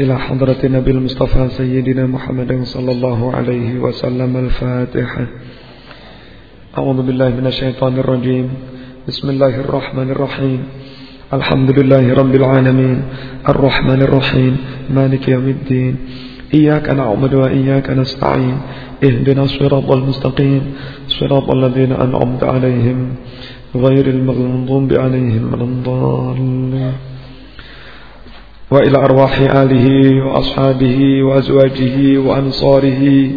إلى حضرة النبي المصطفى سيدنا محمد صلى الله عليه وسلم الفاتحة. أعوذ بالله من الشيطان الرجيم. بسم الله الرحمن الرحيم. الحمد لله رب العالمين. الرحمن الرحيم. مالك يوم الدين. إياك نعبد وإياك نستعين. اهدنا الصراط المستقيم. صراط الذين أنعمت عليهم. غير المغضوب عليهم ولا الضالين. وإلى أرواح آله وأصحابه وأزواجه وأنصاره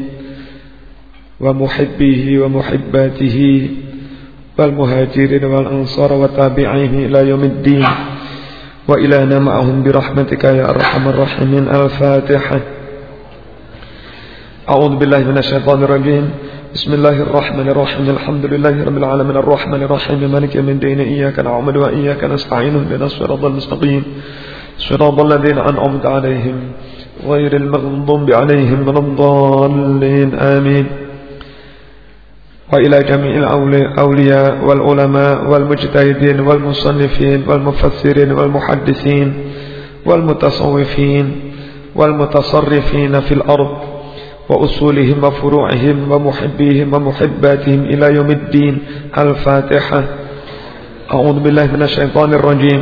ومحبيه ومحباته والمهاجرين والأنصار وتابعيه إلى يوم الدين. وإلى معهم برحمتك يا أرحم الراحمين. الفاتحة. أعوذ بالله من الشيطان الرجيم. بسم الله الرحمن الرحيم. الحمد لله رب العالمين. الرحمن الرحيم. مالك يوم الدين. إياك نعبد وإياك نستعين. اهدنا الصراط المستقيم. صراط الذين أنعمت عليهم غير المغضوب عليهم ولا الضالين آمين. وإلى جميع الأولياء والعلماء والمجتهدين والمصنفين والمفسرين والمحدثين والمتصوفين والمتصرفين في الأرض وأصولهم وفروعهم ومحبيهم ومحباتهم إلى يوم الدين. الفاتحة. أعوذ بالله من الشيطان الرجيم.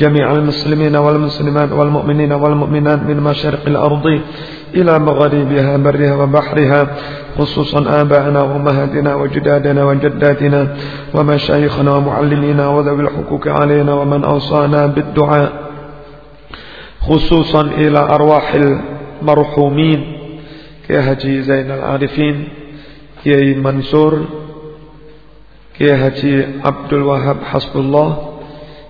جميع المسلمين والمسلمات والمؤمنين والمؤمنات من مشارق الأرض إلى مغاربها برها وبحرها خصوصا آباءنا وأمهاتنا وجدادنا وجداتنا ومشايخنا ومعلمينا وذوي الحقوق علينا ومن أوصانا بالدعاء خصوصا إلى أرواح المرحومين كهجي زين العارفين كي منصور كهجي عبد الوهاب حسب الله.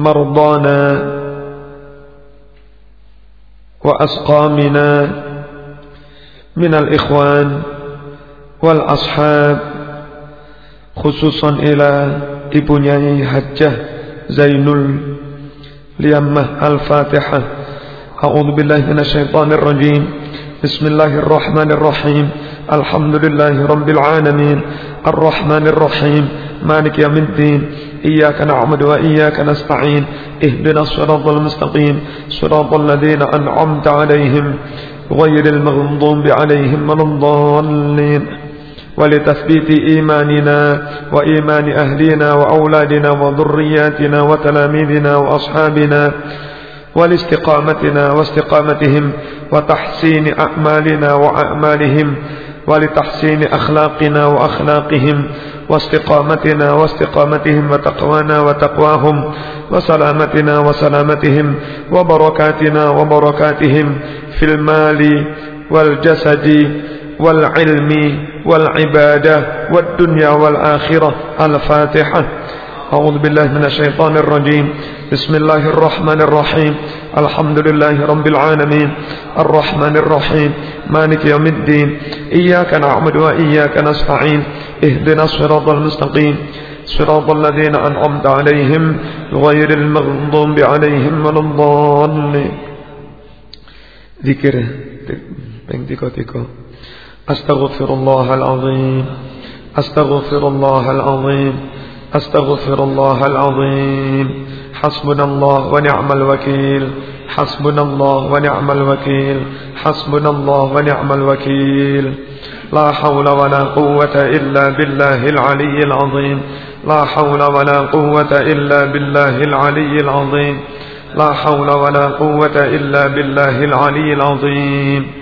مرضانا وأسقامنا من الإخوان والأصحاب خصوصا إلى ابني حجة زين اليمة الفاتحة. أعوذ بالله من الشيطان الرجيم. بسم الله الرحمن الرحيم. الحمد لله رب العالمين. الرحمن الرحيم. مالك يوم الدين. إياك نعبد وإياك نستعين اهدنا الصراط المستقيم صراط الذين أنعمت عليهم غير المغضوب عليهم ولا الضالين ولتثبيت إيماننا وإيمان أهلنا وأولادنا وذرياتنا وتلاميذنا وأصحابنا ولاستقامتنا واستقامتهم وتحسين أعمالنا وأعمالهم ولتحسين أخلاقنا وأخلاقهم واستقامتنا واستقامتهم وتقوانا وتقواهم وسلامتنا وسلامتهم وبركاتنا وبركاتهم في المال والجسد والعلم والعبادة والدنيا والآخرة. الفاتحة. أعوذ بالله من الشيطان الرجيم. بسم الله الرحمن الرحيم. الحمد لله رب العالمين الرحمن الرحيم مالك يوم الدين إياك نعبد وإياك نستعين اهدنا الصراط المستقيم صراط الذين أنعمت عليهم غير المغضوب عليهم ولا الضالين. ذكر أستغفر الله العظيم أستغفر الله العظيم أستغفر الله العظيم. حسبنا الله ونعم الوكيل. حسبنا الله ونعم الوكيل. حسبنا الله ونعم الوكيل. لا حول ولا قوة إلا بالله العلي العظيم. لا حول ولا قوة إلا بالله العلي العظيم. لا حول ولا قوة إلا بالله العلي العظيم.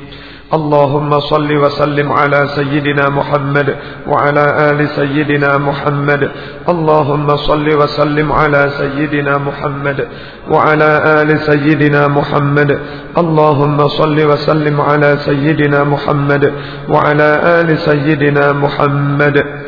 اللهم صل وسلم على سيدنا محمد وعلى آل سيدنا محمد. اللهم صل وسلم على سيدنا محمد وعلى آل سيدنا محمد. اللهم صل وسلم على سيدنا محمد وعلى آل سيدنا محمد.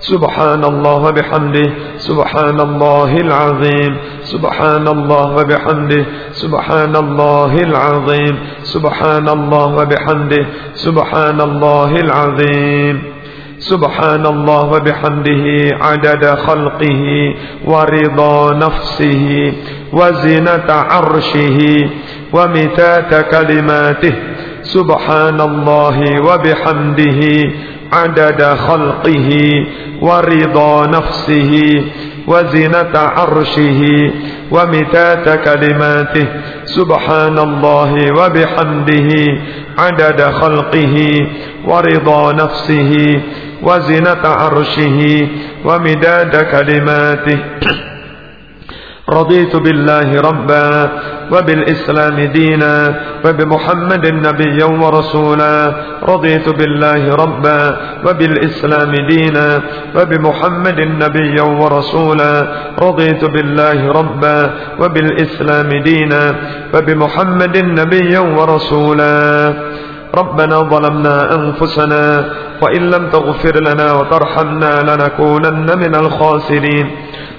سبحان الله وبحمده سبحان الله العظيم سبحان الله وبحمده سبحان الله العظيم سبحان الله وبحمده سبحان الله العظيم سبحان الله وبحمده عدد خلقه ورضا نفسه وزنة عرشه ومتات كلماته سبحان الله وبحمده عدد خلقه ورضا نفسه وزنة عرشه ومتات كلماته. سبحان الله وبحمده. عدد خلقه ورضا نفسه وزنة عرشه ومداد كلماته. رضيت بالله ربا وبالإسلام دينا وبمحمد نبيا ورسولا. رضيت بالله ربا وبالإسلام دينا وبمحمد نبيا ورسولا. رضيت بالله ربا وبالإسلام دينا وبمحمد نبيا ورسولا. ربنا ظلمنا أنفسنا وإن لم تغفر لنا وترحمنا لنكونن من الخاسرين.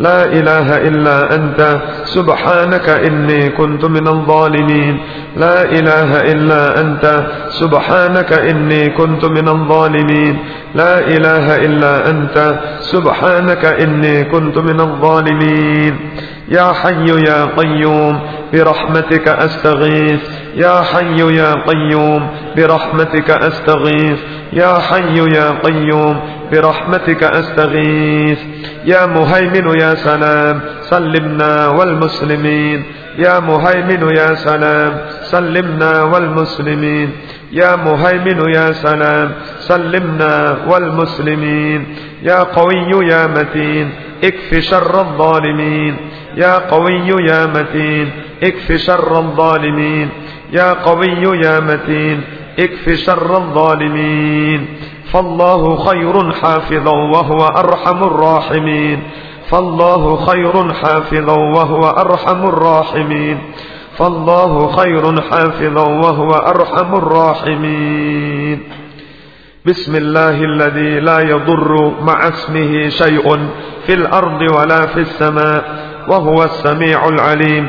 لا إله إلا أنت سبحانك إني كنت من الظالمين. لا إله إلا أنت سبحانك إني كنت من الظالمين. لا إله إلا أنت سبحانك إني كنت من الظالمين. يا حي يا قيوم برحمتك أستغيث. يا حي يا قيوم برحمتك أستغيث. يا حي يا قيوم برحمتك أستغيث. يا مهيمن يا سلام سلمنا والمسلمين. يا مهيمن يا سلام سلمنا والمسلمين. يا مهيمن يا سلام سلمنا والمسلمين. يا قوي يا متين اكف شر الظالمين. يا قوي يا متين اكف شر الظالمين. يا قوي يا متين اكف شر الظالمين. فالله خير حافظا وهو أرحم الراحمين. فالله خير حافظا وهو أرحم الراحمين. فالله خير حافظا وهو أرحم الراحمين. بسم الله الذي لا يضر مع اسمه شيء في الأرض ولا في السماء وهو السميع العليم.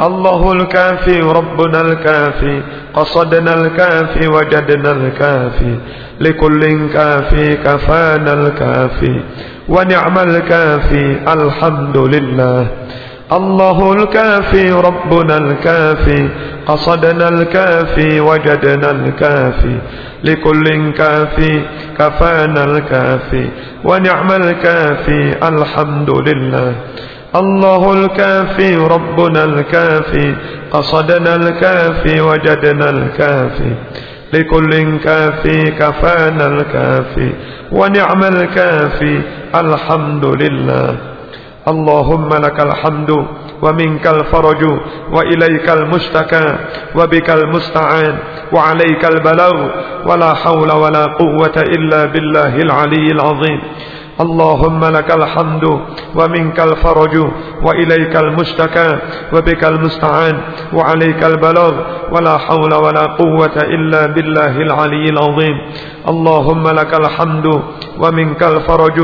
الله الكافي ربنا الكافي قصدنا الكافي وجدنا الكافي لكل كافي كفانا الكافي ونعم الكافي الحمد لله. الله الكافي ربنا الكافي قصدنا الكافي وجدنا الكافي لكل كافي كفانا الكافي ونعم الكافي الحمد لله. الله الكافي ربنا الكافي قصدنا الكافي وجدنا الكافي. لكل كافي كفانا الكافي ونعم الكافي الحمد لله. اللهم لك الحمد ومنك الفرج وإليك المشتكى وبك المستعان وعليك البلاغ. ولا حول ولا قوة إلا بالله العلي العظيم. اللهم لك الحمد ومنك الفرج وإليك المشتكى وبك المستعان وعليك البلاغ ولا حول ولا قوة إلا بالله العلي العظيم. اللهم لك الحمد ومنك الفرج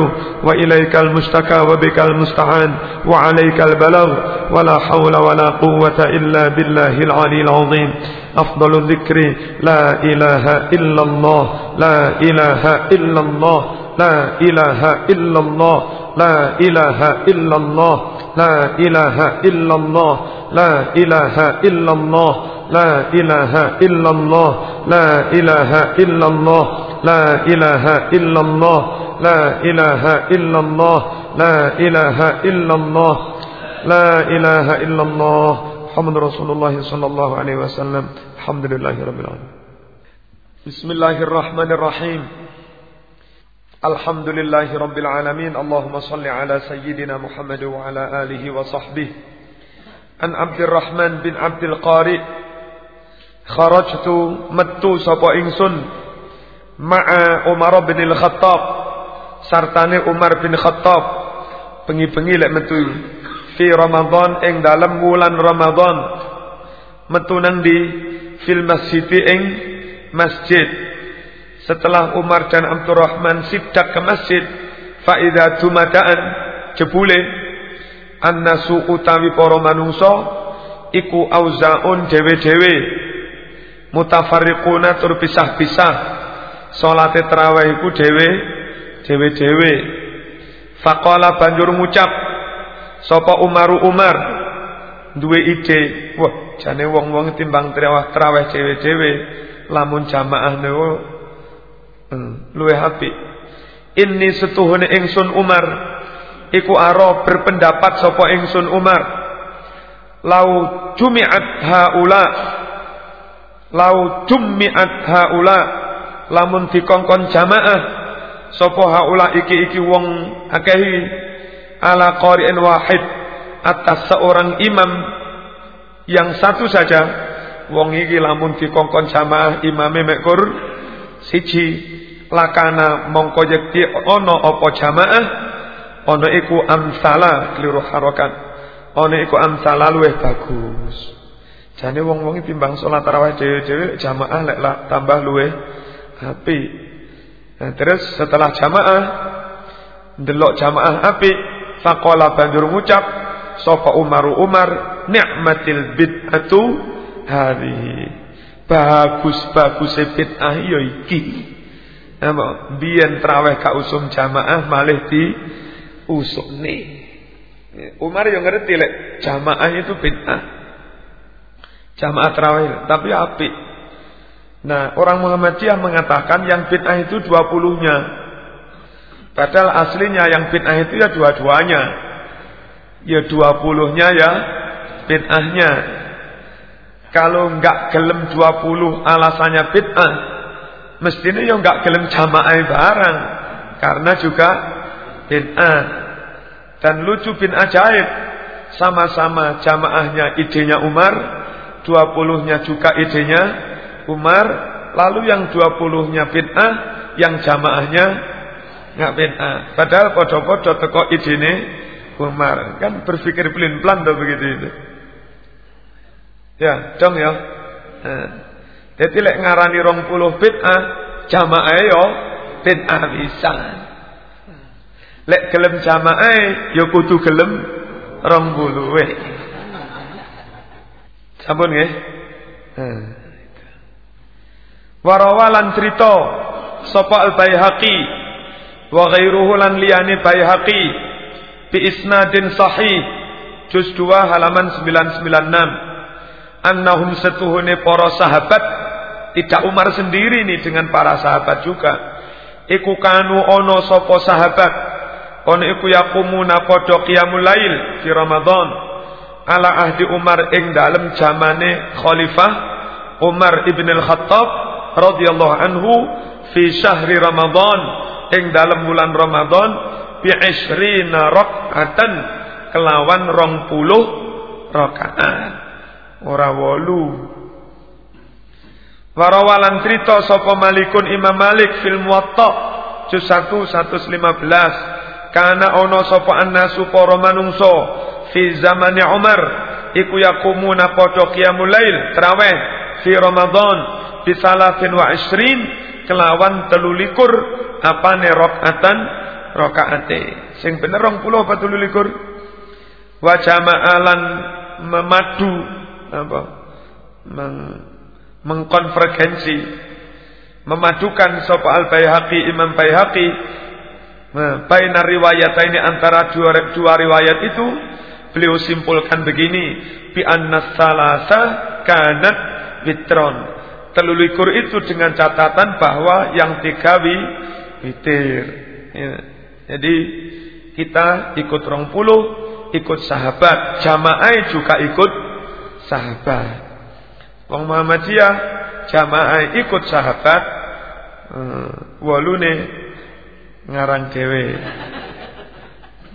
وإليك المشتكى وبك المستعان وعليك البلاغ ولا حول ولا قوة إلا بالله العلي العظيم. أفضل الذكر لا إله إلا الله لا إله إلا الله. لا إله إلا الله لا إله إلا الله لا إله إلا الله لا إله إلا الله لا إله إلا الله لا إله إلا الله لا إله إلا الله لا إله إلا الله لا إله إلا الله لا إله إلا الله محمد رسول الله صلى الله عليه وسلم الحمد لله رب العالمين بسم الله الرحمن الرحيم الحمد لله رب العالمين اللهم صل على سيدنا محمد وعلى آله وصحبه عن عبد الرحمن بن عبد القارئ خرجت متو سبا إنسن مع عمر بن الخطاب sartane Umar bin Khattab bengi-bengi lek metu fi Ramadan ing dalam wulan Ramadan metu nang di fil masjid ing masjid setelah Umar dan Abdurrahman sidak ke masjid faida tumadaan jebule annasu utawi para manungsa iku auzaun dewe-dewe mutafarriquna tur pisah-pisah salate tarawih iku dewe dewe-dewe. Faqala banjur ngucap sapa Umaru Umar duwe ide wah jane wong-wong timbang tarawih tarawih dewe-dewe lamun jamaah niku hmm, luwih apik. Inni setuhune ingsun Umar. Iku aro berpendapat sapa ingsun Umar. Lau jumi'at haula lau jumi'at haula lamun dikongkon jamaah sapa haula iki-iki wong akehi ala qari'in wahid atas seorang imam. Yang satu saja wong iki lamun dikongkon jamaah imame mekur siji lakana mongko yekti ana apa jamaah ana iku amsala kliru harokat ana iku amsala luwih bagus. Jane wong-wong timbang salat tarawih dhewe-dhewe jamaah lek lah tambah luwih apik nah, terus setelah jamaah delok jamaah apik faqala banjur ngucap sapa Umaru Umar ni'matil bid'atu hadhihi bagus-bagus bid'ah ya iki Nama biyen traweh ka usum jamaah malih di usukne. Umar yang ngerti lek jamaah itu bid'ah. Jamaah traweh tapi apik. Nah, orang Muhammadiyah mengatakan yang bid'ah itu 20-nya. Padahal aslinya yang bid'ah itu ya dua-duanya. Ya 20-nya ya bid'ahnya. Kalau enggak gelem 20 alasannya bid'ah, mestinya yang enggak gelem jamaah barang karena juga bid'ah. Dan lucu bin ajaib sama-sama jamaahnya idenya Umar, 20-nya juga idenya Umar, lalu yang 20-nya bid'ah, yang jamaahnya enggak bid'ah. Padahal podo-podo teko idene Umar. Kan berpikir pelin-pelan begitu itu. Ya, dong ya. Nah. Jadi lek ngarani rong puluh bid'ah jamaah yo bid'ah bisa. Lek gelem jamaah yo kudu gelem rong puluh. Sampun nggih? Warawalan cerita sapa al-Baihaqi wa ghairuhu lan liyane Baihaqi bi isnadin sahih juz 2 halaman 996 annahum setuhune para sahabat. Tidak Umar sendiri nih dengan para sahabat juga. Iku kanu ono sapa sahabat. Ono iku yakumuna padha qiyamul lail di Ramadan. Ala ahdi Umar ing dalem zamane khalifah Umar ibn al-Khattab radhiyallahu anhu fi syahri Ramadan. Ing dalem bulan Ramadan bi 20 rakaatan kelawan 20 rakaat ora wolu. Warawalan cerita sapa Malikun Imam Malik fil Muwatta juz 1 115 kana ono sapa annasu para manungsa fi zamani Umar iku yakumuna padha qiyamul lail tarawih fi Ramadan bi salatin wa isrin kelawan telulikur apane rakaatan rakaate. Sing bener 20 apa telulikur? Wa jama'alan memadu apa meng, mengkonvergensi memadukan sapa al Baihaqi Imam Baihaqi nah, riwayat ini antara dua, dua riwayat itu beliau simpulkan begini bi anna salasa kanat witron telulikur itu dengan catatan bahwa yang digawi witir ya. jadi kita ikut rong puluh ikut sahabat jamaah juga ikut sahabat. Wong Muhammadiyah jamaah ikut sahabat hmm, walune ngarang dewe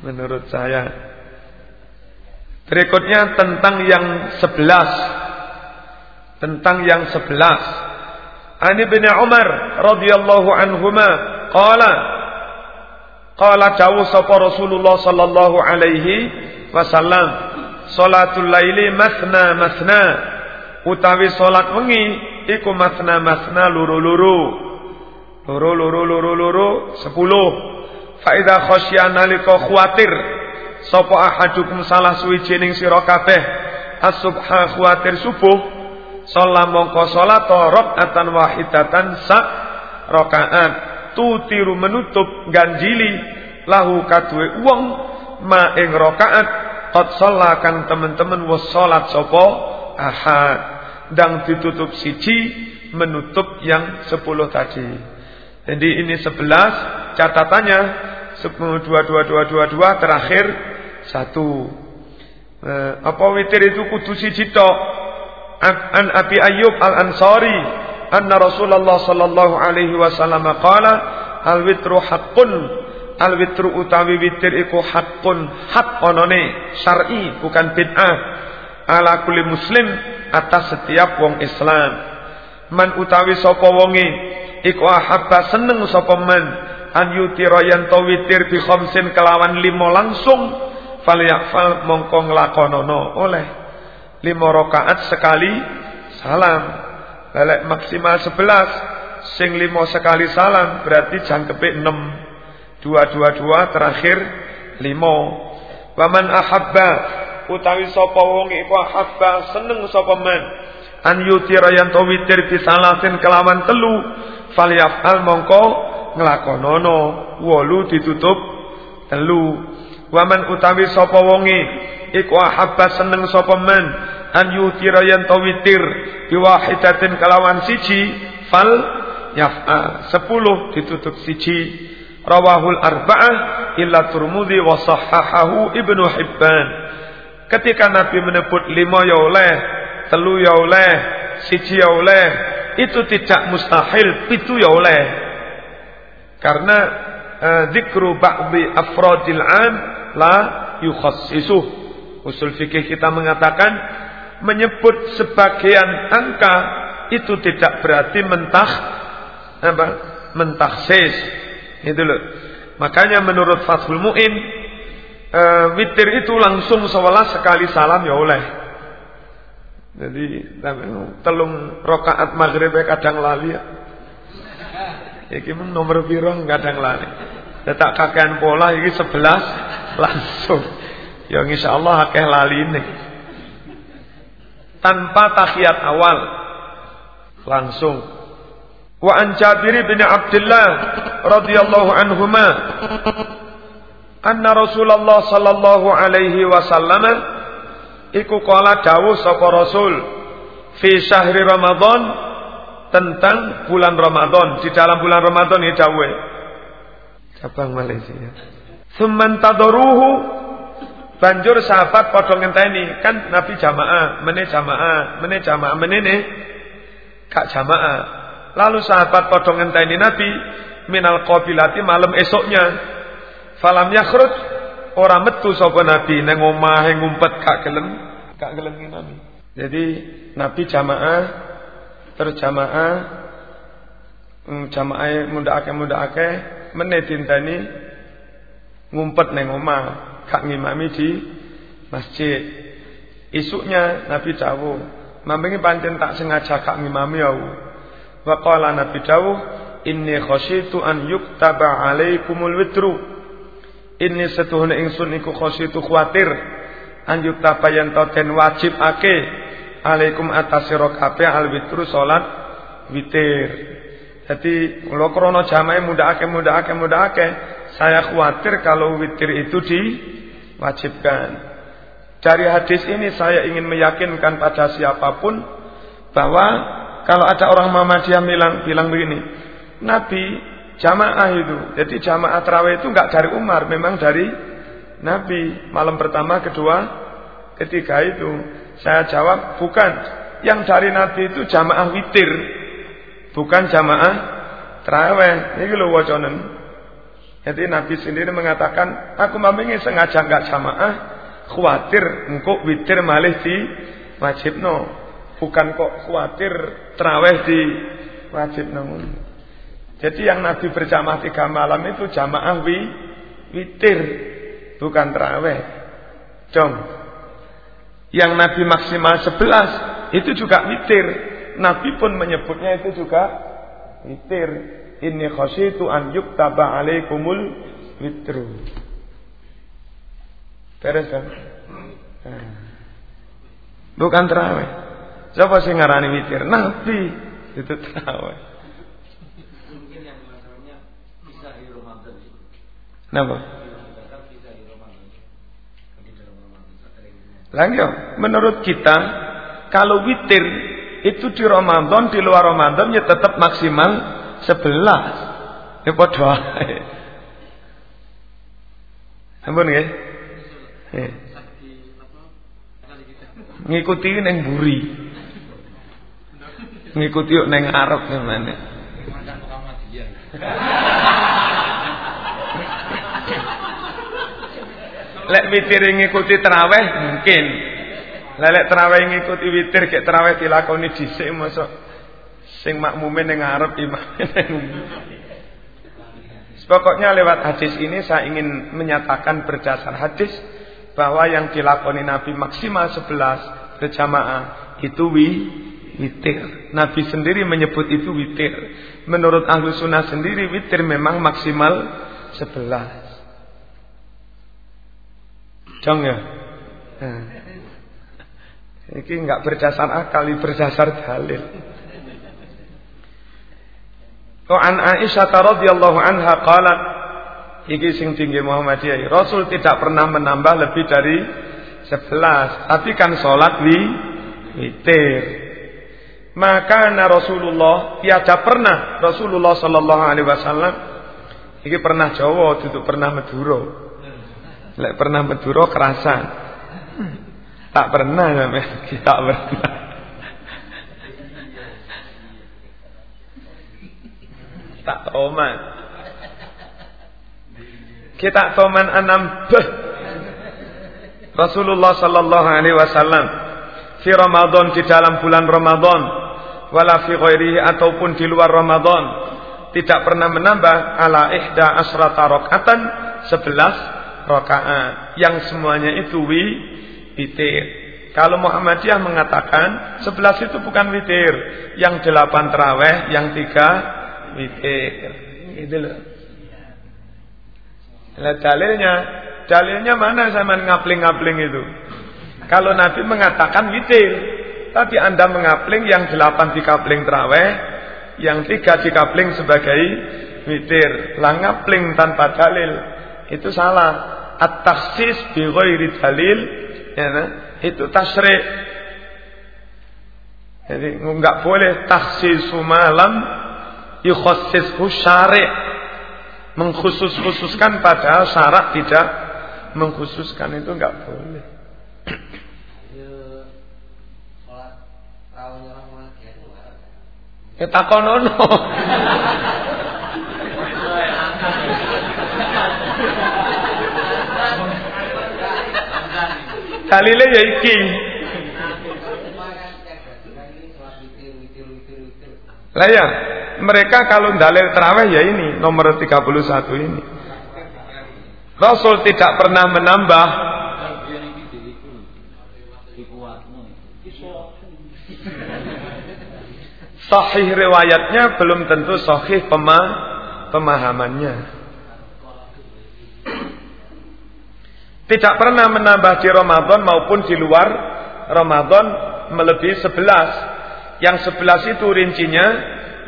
menurut saya. Berikutnya tentang yang sebelas. Tentang yang sebelas. Ani bin Umar radhiyallahu anhuma qala qala dawu sapa Rasulullah sallallahu alaihi wasallam salatul laili masna masna utawi salat wengi iku masna-masna luru-luru. Luru-luru luru-luru sepuluh. Fa idza khasyana nalika khawatir sapa ahadukum salah suwijining sira kabeh as-subha khawatir subuh salat mongko salat rakaatan wahidatan sak rakaat tutiru menutup ganjili lahu kadue wong ma ing rakaat qad sallakan teman-teman wis salat sapa ahad dan ditutup siji menutup yang sepuluh tadi. Jadi ini sebelas catatannya dua dua dua dua dua terakhir satu. Eh, apa witir itu kudu siji tok. An Abi Ayyub Al Ansari anna Rasulullah sallallahu alaihi wasallam qala al witru haqqun al witru utawi witir iku haqqun hak onone syar'i bukan bid'ah ala kulli muslim atas setiap wong Islam. Man utawi sapa wonge iku ahabba seneng sapa man an yutira yen to witir bi khamsin kelawan limo langsung falyafal mongko nglakonono oleh limo rakaat sekali salam. Balik maksimal 11 sing limo sekali salam berarti jangkepe 6 dua dua dua terakhir limo waman ahabba utawi sapa wong iku habba seneng sapa man. An yutira yen to witir bisalasin kelawan telu falyafal mongko nglakonono wolu ditutup telu. Waman utawi sapa wonge iku habba seneng sapa man. An yutira yen to witir kelawan siji fal yaf'al sepuluh ditutup siji rawahul arba'ah illa turmudi wa sahahahu ibnu hibban Ketika Nabi menyebut lima ya oleh, telu ya oleh, siji ya oleh, itu tidak mustahil, itu ya oleh. Karena uh, zikru ba'di afradil am la yukhassisuh. Usul fikih kita mengatakan menyebut sebagian angka itu tidak berarti mentah apa? mentahsis. Itu loh. Makanya menurut Fathul Mu'in e, witir itu langsung sewelas sekali salam ya oleh. Jadi telung rokaat maghrib kadang lali ya. Iki nomor piro kadang lali. Tetak kakean pola iki sebelas langsung. Ya akeh lali ini. Tanpa tahiyat awal langsung. Wa an Jabir bin Abdullah radhiyallahu anhuma anna Rasulullah sallallahu alaihi wasallam iku kala dawuh sapa Rasul fi syahri Ramadan tentang bulan Ramadan. Di dalam bulan Ramadan ini dawuh. Cabang Malaysia. Summan tadaruhu banjur sahabat padha ngenteni kan Nabi jamaah meneh jamaah meneh jamaah menene kak jamaah lalu sahabat padha ngenteni Nabi minal qabilati malam esoknya Falam yakhruj ora metu sapa nabi nang omahe ngumpet gak gelem, gak gelem nabi. Jadi nabi jamaah terus jamaah hmm, jamaah mundakake mundakake meneh dinteni ngumpet neng omah, gak ngimami di masjid. Isuknya Nabi dawuh, mambengi pancen tak sengaja gak ngimami aku. Wa qala Nabi dawuh, inni khasyitu an yuktaba alaikumul witru. Inni setuhune ingsun iku khasyitu khawatir an yuktaba yen den wajib ake alaikum atas sira kabeh al witru salat witir. Jadi kalau krono jamaah mudah mudah mudah ake, saya khawatir kalau witir itu diwajibkan. Dari hadis ini saya ingin meyakinkan pada siapa pun bahwa kalau ada orang Muhammadiyah bilang bilang begini, Nabi jamaah itu, jadi jamaah terawih itu nggak dari Umar, memang dari Nabi. Malam pertama, kedua, ketiga itu saya jawab bukan. Yang dari Nabi itu jamaah witir, bukan jamaah terawih. Ini lho waconen. Jadi Nabi sendiri mengatakan, aku mamingi sengaja enggak jamaah, khawatir engkau witir malih di wajibno. Bukan kok khawatir terawih di wajibno. Jadi yang Nabi berjamaah tiga malam itu jamaah wi, witir, bukan terawih. Dong. Yang Nabi maksimal sebelas itu juga witir. Nabi pun menyebutnya itu juga witir. Inni khasyitu an yuktaba alaikumul witru. Beres kan? Nah. Bukan terawih. Siapa sih ngarani witir? Nabi itu terawih. Mungkin yang masalahnya bisa di Ramadan. Kenapa? Lagi menurut kita kalau witir itu di Ramadan, di luar Ramadan ya tetap maksimal 11. Ya padha wae. Ampun nggih. Eh. Ngikuti neng buri. Ngikuti yuk neng Arab gimana? Lek witir ngikuti terawih mungkin. Lelek terawih ngikuti witir kayak terawih dilakoni dhisik mosok sing makmume ning ngarep imame Pokoknya lewat hadis ini saya ingin menyatakan berdasar hadis bahwa yang dilakoni Nabi maksimal 11 berjamaah itu wi, witir. Nabi sendiri menyebut itu witir. Menurut ahlu sunnah sendiri witir memang maksimal 11. Jong ya. Nah. Ini nggak berdasar akal, berdasar dalil. Wa an Aisyah radhiyallahu anha qalat iki sing tinggi Muhammadiyah. Rasul tidak pernah menambah lebih dari 11, tapi kan salat wi witir. Maka Rasulullah tiada pernah Rasulullah sallallahu alaihi wasallam iki pernah Jawa duduk pernah Madura. Lek pernah Madura kerasan. Tak pernah namanya, tak pernah. Tak toman. Kita toman enam. Rasulullah sallallahu alaihi wasallam fi Ramadan di dalam bulan Ramadan wala fi ghairihi ataupun di luar Ramadan tidak pernah menambah ala ihda asrata rakaatan 11 rakaat yang semuanya itu wi witir. Kalau Muhammadiyah mengatakan sebelas itu bukan witir, yang delapan teraweh, yang tiga witir. Gitu loh. Nah, dalilnya, dalilnya mana sama ngapling-ngapling itu? Kalau Nabi mengatakan witir, tapi Anda mengapling yang delapan dikapling teraweh, yang tiga dikapling sebagai witir. Lah ngapling tanpa dalil, itu salah. At-taksis bi dalil ya, nah, itu tasrik. Jadi nggak boleh taksis malam yukhassishu syari' mengkhusus-khususkan padahal syarat tidak mengkhususkan itu nggak boleh. Ya takonono. Dalile ya iki. Lah ya, mereka kalau dalil terawih ya ini nomor 31 ini. Rasul tidak pernah menambah Sahih riwayatnya belum tentu sahih pema pemahamannya. Tidak pernah menambah di Ramadan maupun di luar Ramadan melebihi sebelas. Yang sebelas itu rincinya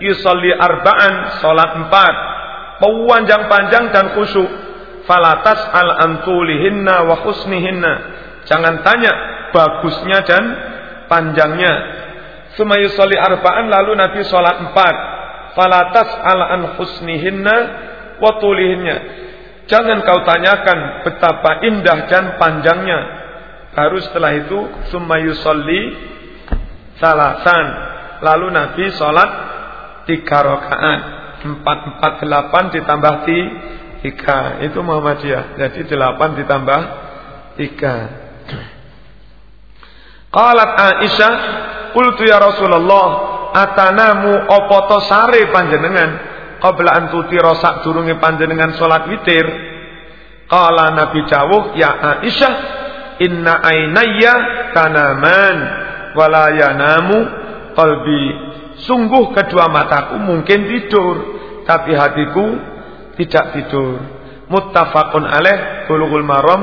yusolli arba'an, salat empat, panjang-panjang dan khusyuk. Falatas al antulihinna wa husnihinna. Jangan tanya bagusnya dan panjangnya. Sumayusolli arba'an lalu Nabi sholat empat. Falatas al an husnihinna wa tulihinna. Jangan kau tanyakan betapa indah dan panjangnya. Baru setelah itu sumayusolli salasan. Lalu Nabi sholat tiga rakaat. Empat empat delapan ditambah tiga. Itu Muhammadiyah. Jadi delapan ditambah tiga. Qalat Aisyah, qultu ya Rasulullah, atanamu apa to sare panjenengan qabla an tutira sak durunge panjenengan salat witir. Qala Nabi dawuh, ya Aisyah, inna ainayya kanaman wala yanamu qalbi. Sungguh kedua mataku mungkin tidur, tapi hatiku tidak tidur. Muttafaqun alaih Bulughul Maram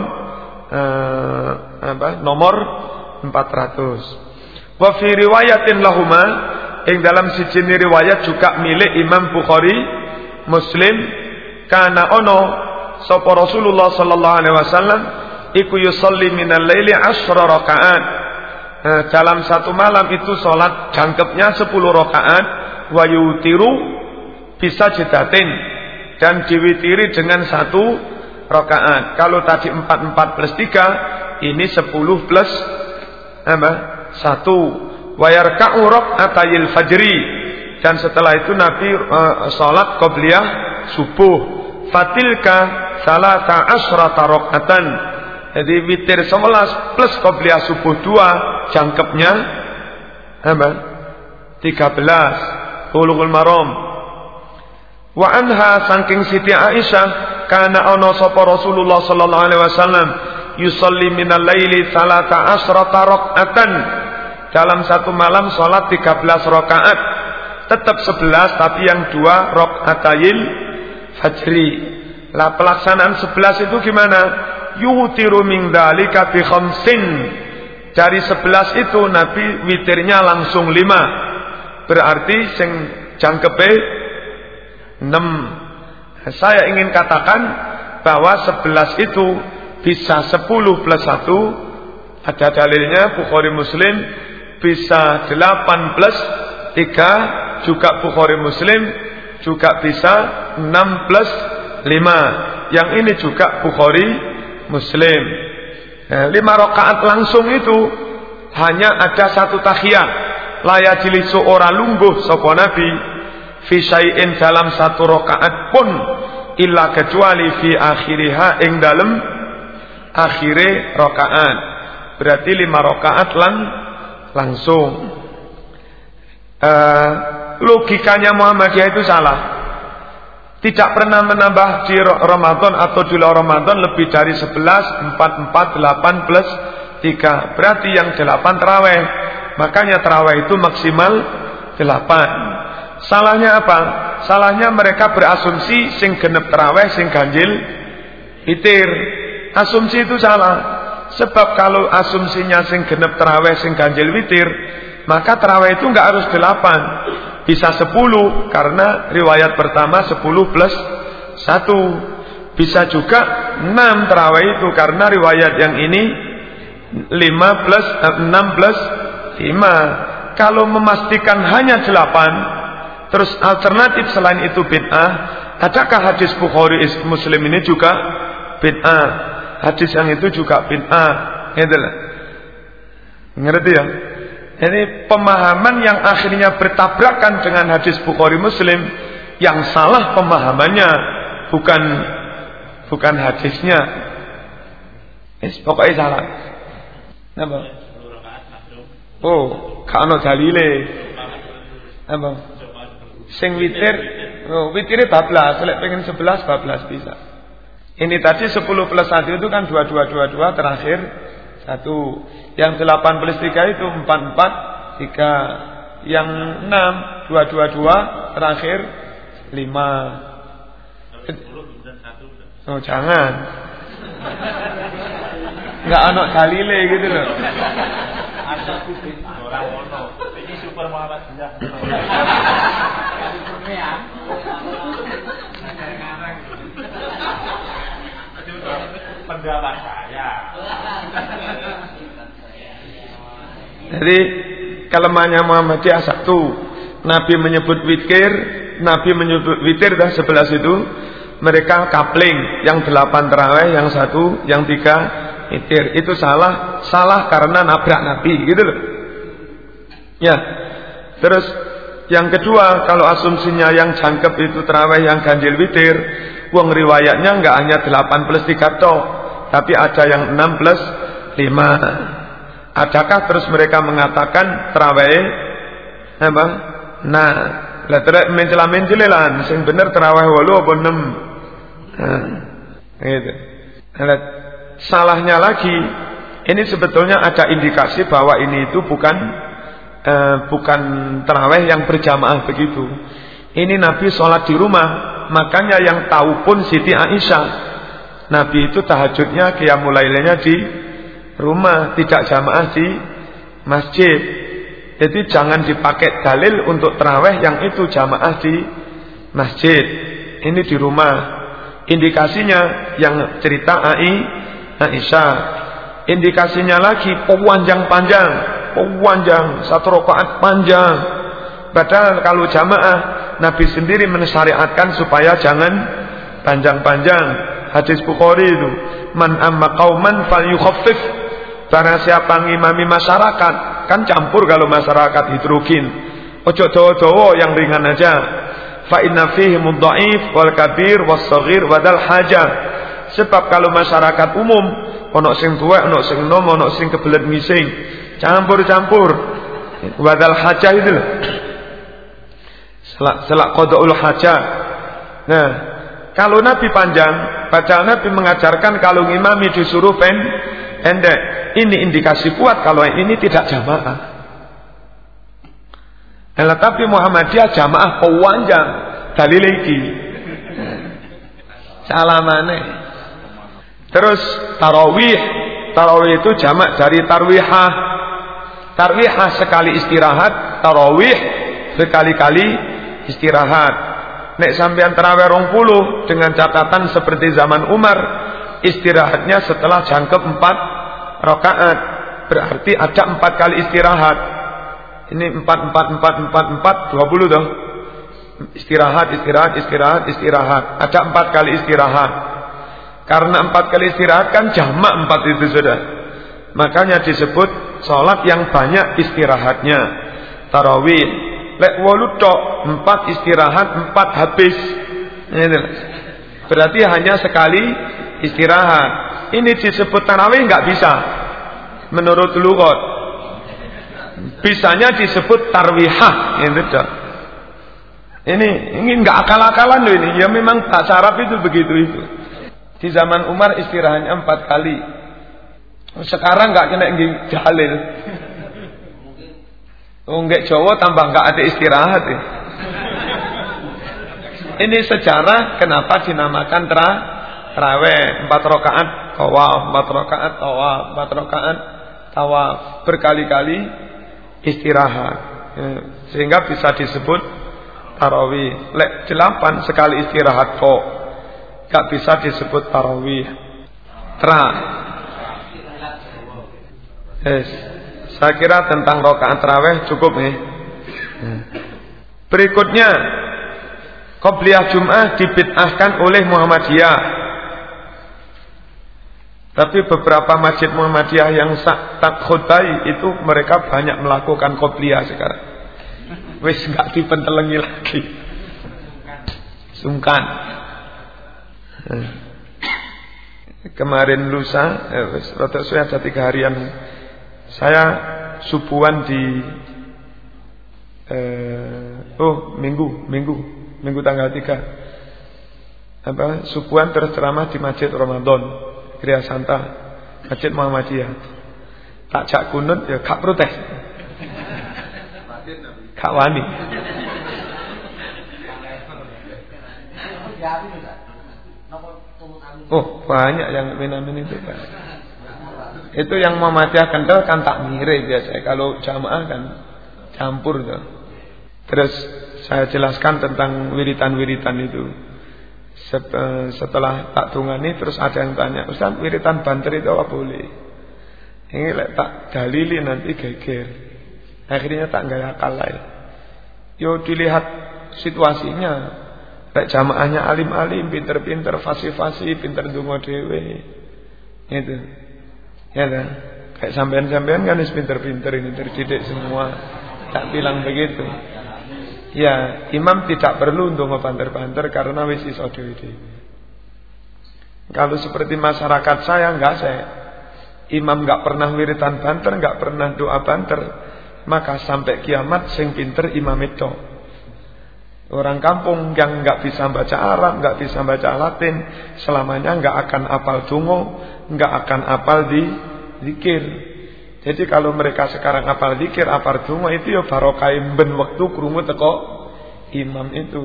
uh, apa nomor 400. Wa fi riwayatin lahuma ing dalam siji riwayat juga milik Imam Bukhari Muslim kana ono sapa Rasulullah sallallahu alaihi wasallam iku yusalli minal laili asra rakaat. Nah, dalam satu malam itu salat jangkepnya 10 rakaat wa yutiru bisa jedatin dan diwitiri dengan satu rakaat. Kalau tadi 4 4 plus 3 ini 10 plus apa? Satu wayarka'u atayil fajri dan setelah itu Nabi uh, salat qabliyah subuh. Fatilka salata asrata rakaatan. Jadi witir 11 plus qabliyah subuh 2 jangkepnya apa? 13 Bulughul Maram. Wa anha saking Siti Aisyah kana ana sapa Rasulullah sallallahu alaihi wasallam yusalli minal laili salata asrata rakaatan. Dalam satu malam salat 13 rakaat. Tetap 11 tapi yang dua rakaatayil fajri. Lah pelaksanaan 11 itu gimana? Yuhtiru min dzalika bi khamsin. Dari 11 itu Nabi witirnya langsung 5. Berarti sing jangkepe 6. Saya ingin katakan bahwa 11 itu bisa 10 plus 1 ada dalilnya Bukhari Muslim bisa 8 plus 3 juga Bukhari Muslim juga bisa 6 plus 5 yang ini juga Bukhari Muslim. Nah, 5 rakaat langsung itu hanya ada satu tahiyat laya jilisu ora lungguh sopo nabi dalam satu rakaat pun illa kecuali fi akhiriha ing dalam akhire rokaat. Berarti lima rokaat lang langsung. Uh, logikanya Muhammadiyah itu salah. Tidak pernah menambah di Ramadan atau di luar Ramadan lebih dari 11, 4, 4, 8 plus 3. Berarti yang 8 terawih. Makanya terawih itu maksimal 8. Salahnya apa? Salahnya mereka berasumsi sing genep terawih, sing ganjil itir. Asumsi itu salah. Sebab kalau asumsinya sing genep terawih sing ganjil witir, maka terawih itu nggak harus delapan, bisa sepuluh karena riwayat pertama sepuluh plus satu. Bisa juga enam terawih itu karena riwayat yang ini lima plus eh, enam plus lima. Kalau memastikan hanya delapan, terus alternatif selain itu bid'ah, adakah hadis Bukhari Muslim ini juga bid'ah? Hadis yang itu juga bid'ah. Gitu Ngerti ya? Ini pemahaman yang akhirnya bertabrakan dengan hadis Bukhari Muslim yang salah pemahamannya bukan bukan hadisnya. Eh, pokoknya salah. Napa? Oh, kano dalile. Apa? Sing witir, oh, witire bablas, lek pengen 11 bablas bisa. Ini tadi 10 plus 1 itu kan 2222 terakhir satu. Yang 8 plus 3 itu 44 3. Yang 6 222 terakhir 5. Oh, jangan. Enggak anak dalile gitu loh. Ini super Pendapat saya. Jadi kelemahannya Muhammadiyah satu, Nabi menyebut witir, Nabi menyebut witir dah sebelah situ, mereka kapling, yang delapan terawih, yang satu, yang tiga witir. Itu salah, salah karena nabrak Nabi, gitu loh. Ya, terus yang kedua, kalau asumsinya yang jangkep itu terawih, yang ganjil witir, Wong riwayatnya enggak hanya 8 plus 3 toh, tapi ada yang 6 plus 5. Adakah terus mereka mengatakan terawih apa? Nah, lah terus mencela mencelelan sing bener terawih 8 apa 6. Nah, gitu. Nah, salahnya lagi ini sebetulnya ada indikasi bahwa ini itu bukan eh, bukan terawih yang berjamaah begitu. Ini Nabi sholat di rumah makanya yang tahu pun Siti Aisyah. Nabi itu tahajudnya qiyamul lailnya di rumah, tidak jamaah di masjid. Jadi jangan dipakai dalil untuk terawih yang itu jamaah di masjid. Ini di rumah. Indikasinya yang cerita Ai Aisyah. Indikasinya lagi pewanjang-panjang, pewanjang satu rakaat panjang. Padahal kalau jamaah Nabi sendiri mensyariatkan supaya jangan panjang-panjang. Hadis Bukhari itu, man amma qauman falyukhaffif. Barang siapa ngimami masyarakat, kan campur kalau masyarakat hidrogen. Ojo dawa-dawa yang ringan aja. Fa inna fihi mudhaif wal kabir was saghir wadal haja. Sebab kalau masyarakat umum ono sing tuwek, ono sing nom, ono sing kebelet ngising. Campur-campur. Wadal haja itu loh. Selak, selak kodoul hajat. Nah, kalau Nabi panjang, baca Nabi mengajarkan kalau ngimami disuruh pen, pendek. Ini indikasi kuat kalau ini tidak jamaah. Nah, tapi Muhammadiyah jamaah pewanjang dalil lagi. Salamane. Terus tarawih, tarawih itu jamak dari tarwihah. Tarwihah sekali istirahat, tarawih berkali-kali istirahat. Nek sampean terawih rong puluh dengan catatan seperti zaman Umar, istirahatnya setelah jangkep empat rakaat. Berarti ada empat kali istirahat. Ini empat empat empat empat empat dua puluh dong. Istirahat, istirahat, istirahat, istirahat. Ada empat kali istirahat. Karena empat kali istirahat kan jamak empat itu sudah. Makanya disebut sholat yang banyak istirahatnya. Tarawih, Lek wolu tok, empat istirahat, empat habis. Ini. Berarti hanya sekali istirahat. Ini disebut tarawih nggak bisa. Menurut lugot. Bisanya disebut tarwihah. Ini dok. Ini ini nggak akal-akalan loh ini. Ya memang bahasa Arab itu begitu itu. Di zaman Umar istirahatnya empat kali. Sekarang nggak kena jalil. Oh, enggak Jawa tambah enggak ada istirahat ya. Ini sejarah kenapa dinamakan tra terawih empat rakaat tawaf, empat rakaat tawaf, empat rakaat tawaf berkali-kali istirahat. Ya, sehingga bisa disebut tarawih. Lek delapan sekali istirahat kok. Enggak bisa disebut tarawih. Tra. Yes. Saya kira tentang rokaat terawih cukup nih. Berikutnya, Qobliyah Jum'ah dibid'ahkan oleh Muhammadiyah. Tapi beberapa masjid Muhammadiyah yang tak khutbai itu mereka banyak melakukan Qobliyah sekarang. Wis nggak dipentelengi lagi. Sungkan. Kemarin lusa, eh, rata ada tiga harian saya subuhan di eh, oh minggu minggu minggu tanggal 3 eh, apa subuhan terus ceramah di Masjid Ramadan Kriya Santa Masjid Muhammadiyah. Tak cak kunut ya kak protes. Kak wani. Oh banyak yang minamin itu Pak. Itu yang Muhammadiyah kental kan tak mirip biasa. Kalau jamaah kan campur tuh. Terus saya jelaskan tentang wiritan-wiritan itu. Setelah tak tungani terus ada yang tanya, Ustaz wiritan banter itu apa boleh? Ini lek tak dalili nanti geger. Akhirnya tak gaya kalai. Yo dilihat situasinya. Lek jamaahnya alim-alim, pinter-pinter, fasih-fasih, pinter dungo dewe. Itu. Ya kan? Kayak sampean-sampean kan pinter-pinter ini terdidik semua. Tak bilang begitu. Ya, imam tidak perlu untuk ngebanter-banter karena wis iso Kalau seperti masyarakat saya enggak saya imam enggak pernah wiritan banter, enggak pernah doa banter, maka sampai kiamat sing pinter imam itu. Orang kampung yang enggak bisa baca Arab, enggak bisa baca Latin, selamanya enggak akan apal tungo, enggak akan apal di zikir. Jadi kalau mereka sekarang apal dikir, apal dungo itu ya barokah ben waktu krungu teko imam itu.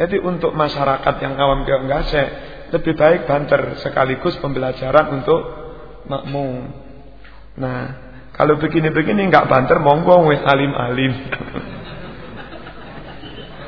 Jadi untuk masyarakat yang awam dia enggak sih, lebih baik banter sekaligus pembelajaran untuk makmum. Nah, kalau begini-begini enggak banter monggo wis alim-alim.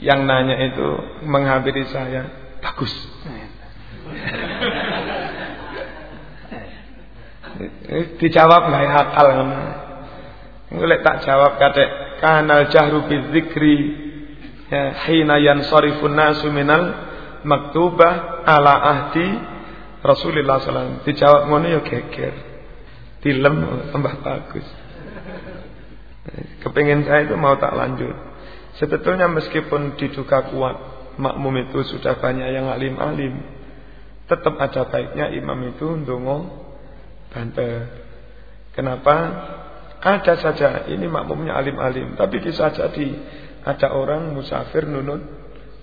yang nanya itu menghampiri saya bagus. Dijawab nggak ya akal Ngulek tak jawab kata kanal jahru bizikri ya hina yansarifun nasu minal maktubah ala ahdi Rasulullah SAW. Dijawab ngono ya geger film tambah bagus. Kepingin saya itu mau tak lanjut. Sebetulnya meskipun diduga kuat makmum itu sudah banyak yang alim-alim, tetap ada baiknya imam itu ndongo banter. Kenapa? Ada saja ini makmumnya alim-alim, tapi bisa jadi ada orang musafir nunut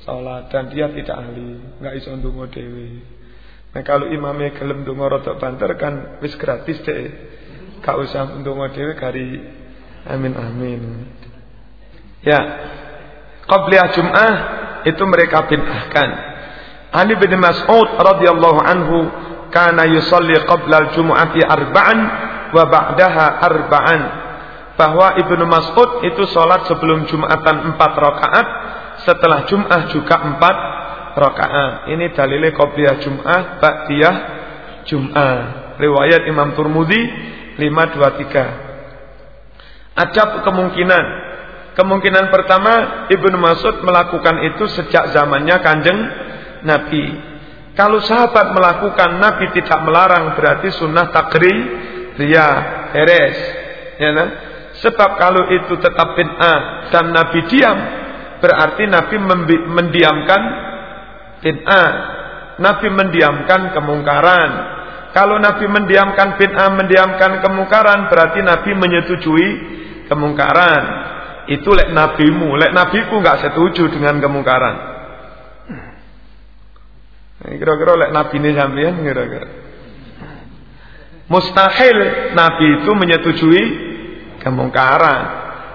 sholat dan dia tidak ahli, nggak iso ndongo dewi. Nah kalau imamnya gelem donga rada banter kan wis gratis deh. Gak usah donga dhewe kari amin amin. Ya. Qabliyah Jum'ah itu mereka bid'ahkan. Ali bin Mas'ud radhiyallahu anhu kana yusalli qabla al-jum'ati arba'an wa ba'daha arba'an. Bahwa Ibnu Mas'ud itu sholat sebelum Jumatan empat rakaat, setelah Jum'ah juga empat rakaat. Ini dalilnya qobliyah Jum'ah, ba'diyah Jum'ah. Riwayat Imam Turmudi 523. Ada kemungkinan. Kemungkinan pertama Ibnu Mas'ud melakukan itu sejak zamannya Kanjeng Nabi. Kalau sahabat melakukan Nabi tidak melarang berarti sunnah takri dia beres. Ya, nah? Sebab kalau itu tetap bid'ah dan Nabi diam berarti Nabi mendiamkan bid'ah. Nabi mendiamkan kemungkaran. Kalau Nabi mendiamkan bid'ah, mendiamkan kemungkaran, berarti Nabi menyetujui kemungkaran. Itu lek nabimu, lek nabiku nggak setuju dengan kemungkaran. Kira-kira lek nabi ini sampean kira-kira. Mustahil nabi itu menyetujui kemungkaran.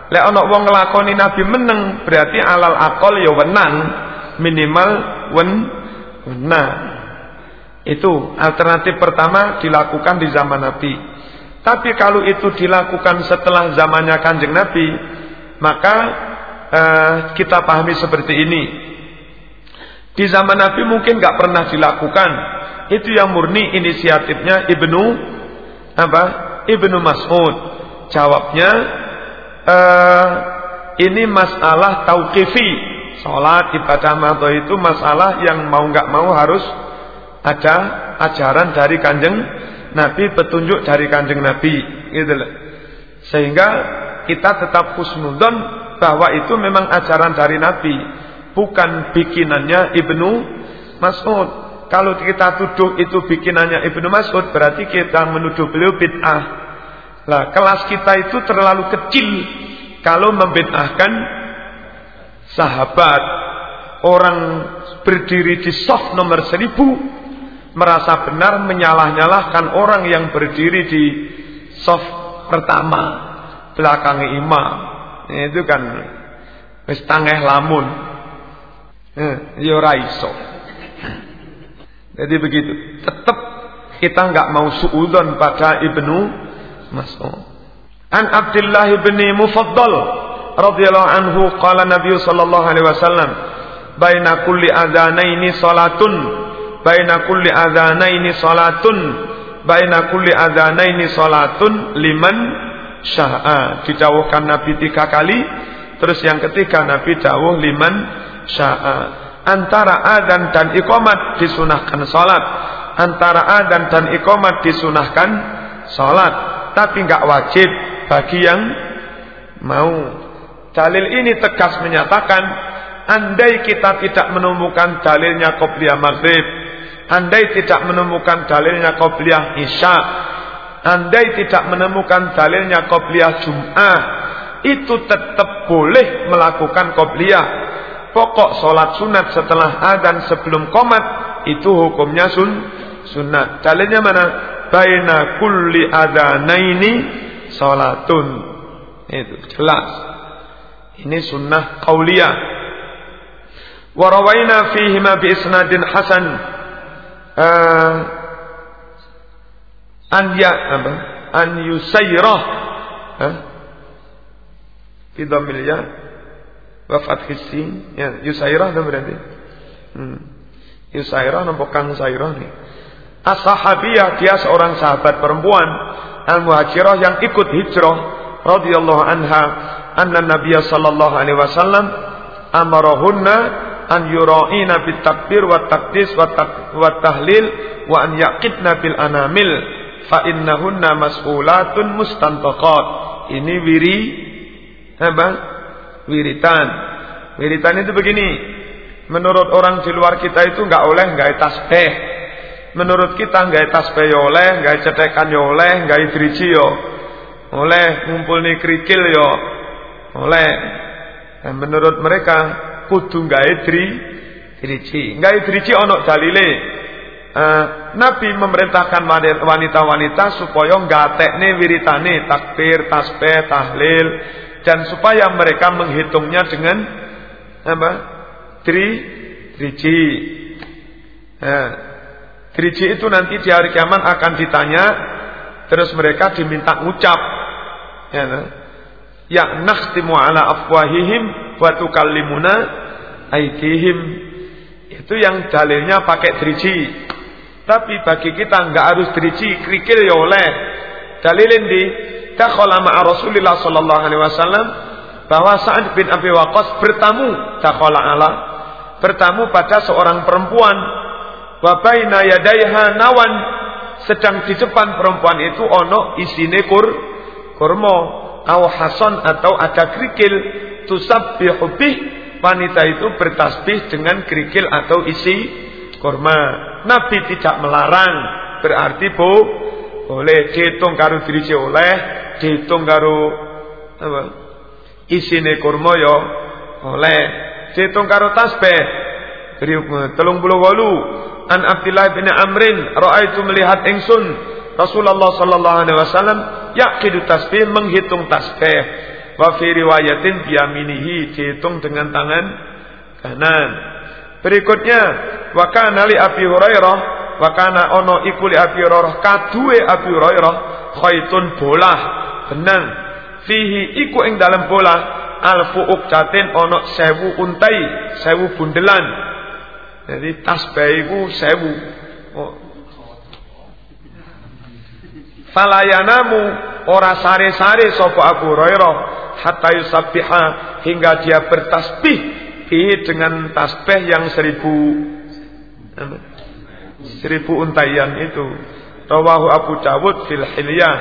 Lek ana wong nglakoni nabi meneng berarti alal akol ya wenang minimal wen nah itu alternatif pertama dilakukan di zaman Nabi tapi kalau itu dilakukan setelah zamannya kanjeng Nabi maka eh, kita pahami seperti ini. Di zaman Nabi mungkin nggak pernah dilakukan. Itu yang murni inisiatifnya Ibnu apa? Ibnu Mas'ud. Jawabnya eh, ini masalah tauqifi. Sholat ibadah mato itu masalah yang mau nggak mau harus ada ajaran dari kanjeng Nabi, petunjuk dari kanjeng Nabi, gitu loh. Sehingga kita tetap husnudon bahwa itu memang ajaran dari Nabi, bukan bikinannya Ibnu Mas'ud. Kalau kita tuduh itu bikinannya Ibnu Mas'ud, berarti kita menuduh beliau bid'ah. Lah, kelas kita itu terlalu kecil kalau membid'ahkan sahabat. Orang berdiri di soft nomor seribu merasa benar menyalah-nyalahkan orang yang berdiri di soft pertama belakang imam itu kan wis tangeh lamun. Eh, ya raiso jadi begitu. Tetap kita nggak mau suudon pada ibnu Mas'ud. An Abdullah bin Mufaddal radhiyallahu anhu qala Nabi sallallahu alaihi wasallam baina kulli adzanaini salatun baina kulli adzanaini salatun baina kulli adzanaini salatun liman sya'a didawuhkan Nabi tiga kali. Terus yang ketiga Nabi dawuh liman sya'a antara adzan dan iqamat disunahkan salat. Antara adzan dan iqamat disunahkan salat. Tapi enggak wajib bagi yang mau. Dalil ini tegas menyatakan andai kita tidak menemukan dalilnya qobliyah maghrib Andai tidak menemukan dalilnya qobliyah Isya Andai tidak menemukan dalilnya qobliyah Jum'ah Itu tetap boleh melakukan qobliyah. Pokok sholat sunat setelah adan sebelum komat Itu hukumnya sun, sunat Dalilnya mana? Baina kulli adanaini sholatun. Itu jelas. Ini sunnah qauliyah. Warawaina fihima bi isnadin hasan. Uh, an ya apa? An yusayrah huh? bidhamil ya. Wa fathis sin ya yusayrah itu berarti hmm. yusayrah nampak kang sayrah nih as-sahabiyah dia seorang sahabat perempuan. Al-muhajirah yang ikut hijrah radhiyallahu anha anna nabiyya sallallahu alaihi wasallam amarahunna an yura'ina bit takbir wa takdis wa, tak, wa tahlil wa an yaqidna bil anamil fa innahunna mas'ulatun mustantaqat. Ini wiri apa? Wiritan. Wiritan itu begini. Menurut orang di luar kita itu enggak oleh enggak tasbih. Menurut kita enggak tasbih ya oleh enggak cetekan ya oleh enggak driji yo oleh ngumpul nih kerikil yo oleh. Dan menurut mereka kudu gawe dri driji. Gawe driji ana dalile. Uh, Nabi memerintahkan wanita-wanita supaya ngatekne wiritane takbir, tasbih, tahlil dan supaya mereka menghitungnya dengan apa? Dri driji. Nah, driji itu nanti di hari kiamat akan ditanya terus mereka diminta ucap ya, nah. ya nakhtimu ala afwahihim wa tukallimuna aidihim itu yang dalilnya pakai driji tapi bagi kita enggak harus driji krikil ya oleh. Dalilin di dakhala ma'a Rasulillah sallallahu alaihi wasallam bahwa Sa'ad bin Abi Waqqas bertamu dakhala ala bertamu pada seorang perempuan. Wa baina yadaiha nawan sedang di depan perempuan itu ono isine kur kurma au hasan atau ada kerikil. Tusabbihu bih wanita itu bertasbih dengan kerikil atau isi kurma. Nabi tidak melarang, berarti bu boleh dihitung karo dirisi oleh, dihitung karo apa? Isine kurma yo ya oleh, dihitung karo tasbih. Telung puluh walu an Abdullah bin Amrin itu melihat ingsun Rasulullah sallallahu alaihi wasallam yakidu tasbih menghitung tasbih Wa fi riwayatin dihitung dengan tangan kanan. Berikutnya wa kana li Abi Hurairah wa kana ono iku li Abi Hurairah kadue Abi Hurairah khaitun bolah benang. Fihi iku ing dalam bola alfu ukcatin ono sewu untai sewu bundelan. Jadi tasbih iku sewu. Oh. falayanamu ora sare-sare sapa Abu Hurairah hatta yusabbiha hingga dia bertasbih Bihi dengan tasbih yang seribu seribu untayan itu. Rawahu Abu Dawud fil Hilyah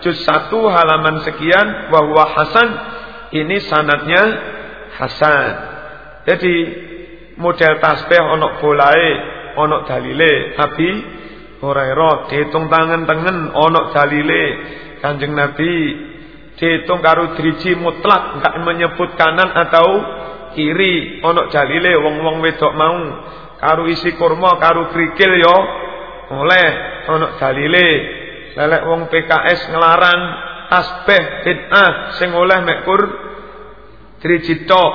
juz 1 halaman sekian bahwa Hasan ini sanatnya Hasan. Jadi model tasbih onok bolai, onok dalile, tapi Hurairah dihitung tangan tengen onok dalile. Kanjeng Nabi dihitung karo driji mutlak enggak menyebut kanan atau kiri onok dalile wong-wong wedok mau. Karo isi kurma karo krikil yo. Oleh onok dalile lelek wong PKS ngelarang tasbih bid'ah sing oleh mekur driji tok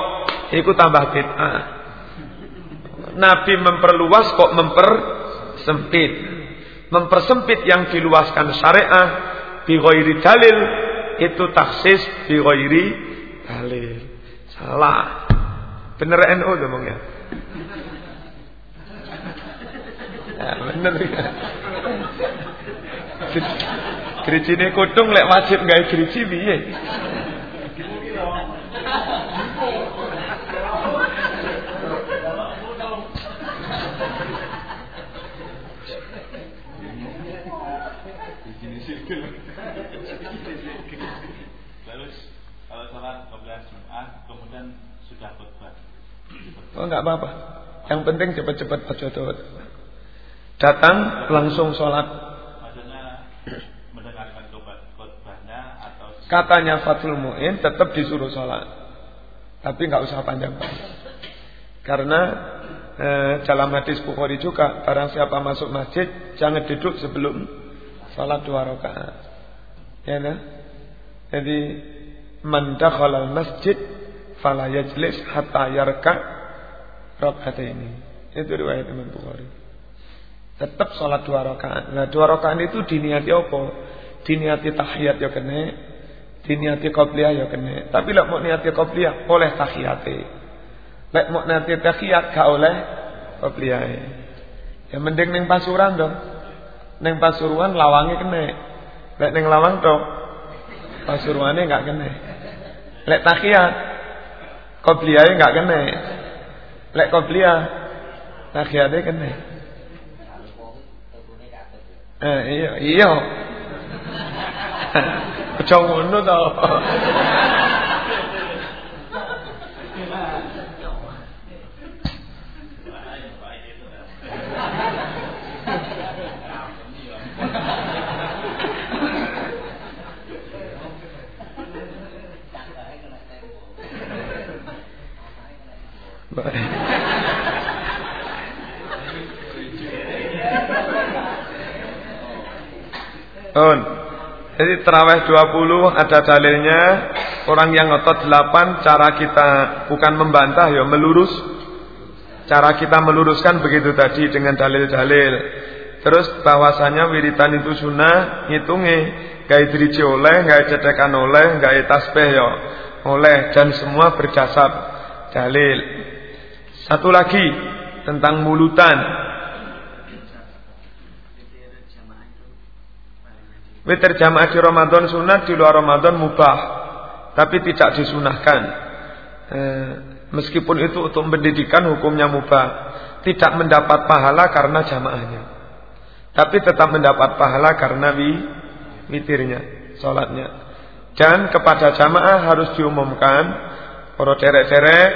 iku tambah bid'ah. Nabi memperluas kok mempersempit. Mempersempit yang diluaskan syariah bi dalil itu taksis bi dalil. Salah bener NU ngomongnya Ya, bener ya. Kutung lek wajib gawe geriji piye? Lalu kalau sholat Jumat kemudian sudah khutbah. Oh enggak apa-apa. Yang penting cepat-cepat aja Datang langsung sholat. Katanya Fatul Mu'in tetap disuruh sholat. Tapi nggak usah panjang-panjang. Karena eh, dalam hadis Bukhari juga barang siapa masuk masjid jangan duduk sebelum sholat dua rakaat. Ya nah? Jadi man dakhala masjid fala yajlis hatta yarka rakaat ini. Itu riwayat Imam Bukhari. Tetap sholat dua rakaat. Nah dua rakaat itu diniati apa? Diniati tahiyat ya kene, diniati qobliyah ya kene. Tapi lek mau niati qobliyah oleh tahiyate. Lek mau niati tahiyat gak oleh qobliyah. Ya mending neng pasuran dong. Neng pasuruan lawange kene. Lek neng lawang dong. Pasuruannya gak kene. Lek tahiyat qobliyah gak kene. Lek qobliyah tahiyate kene. Eh iya iya. Aja ngono to. Jadi terawih 20 ada dalilnya. Orang yang ngotot 8 Cara kita bukan membantah ya Melurus. Cara kita meluruskan begitu tadi Dengan dalil-dalil. Terus bahwasanya wiritan itu sunnah Ngitungi. Gaya diriji oleh Gaya cetekan oleh Gaya tasbih ya Oleh. Dan semua berdasar dalil. Satu lagi Tentang mulutan Witir jamaah di Ramadan sunat, di luar Ramadan mubah. Tapi tidak disunahkan. Eh, meskipun itu untuk pendidikan hukumnya mubah. Tidak mendapat pahala karena jamaahnya. Tapi tetap mendapat pahala karena wi, witirnya, sholatnya. Dan kepada jamaah harus diumumkan. Para derek-derek,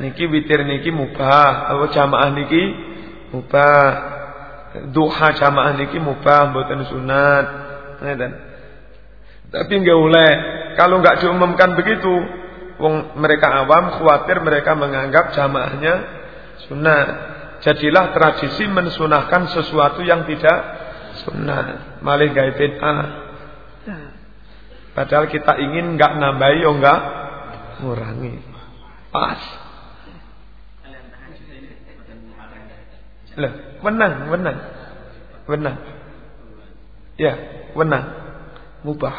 niki witir niki mubah. Kalau jamaah niki mubah. Duha jamaah niki mubah, buatan sunat. Tapi nggak boleh. Kalau nggak diumumkan begitu, wong mereka awam khawatir mereka menganggap jamaahnya sunnah. Jadilah tradisi mensunahkan sesuatu yang tidak sunnah. Malih gaib bid'ah. Padahal kita ingin nggak nambahi, yo nggak ngurangi. Pas. Lah, menang, menang. Menang. Ya, wenang, mubah.